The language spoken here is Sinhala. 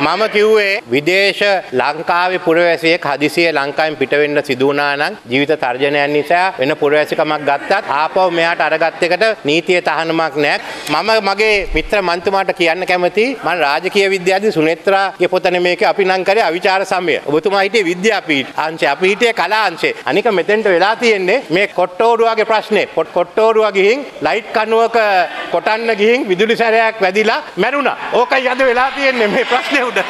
මම කිව්වේ විදේශ ලංකාවේ පුරවැසියෙක් හදිසියේ ලංකාවෙන් පිට වෙන්න සිදු වුණා නම් ජීවිත තර්ජනයන් නිසා වෙන පුරවැසිකමක් ගත්තත් ආපහු මෙහාට අරගත් එකට නීතිය තහනමක් නැහැ. මම මගේ මිත්‍ර මන්තුමාට කියන්න කැමති මම රාජකීය විද්‍යාවේ සුනේත්‍රාගේ පොත නෙමේක අපි නම් කරේ අවිචාර සමය. ඔබතුමා හිටියේ විද්‍යාපීඨ අංශය අපි හිටියේ කලා අංශය. අනික මෙතෙන්ට වෙලා තියෙන්නේ මේ කොට්ටෝරුවගේ ප්‍රශ්නේ. කොට්ටෝරුව ගිහින් ලයිට් කණුවක කොටන්න ගිහින් විදුලි සැරයක් වැදිලා මැරුණා. ඕකයි අද වෙලා තියෙන්නේ මේ ප්‍රශ්නේ road.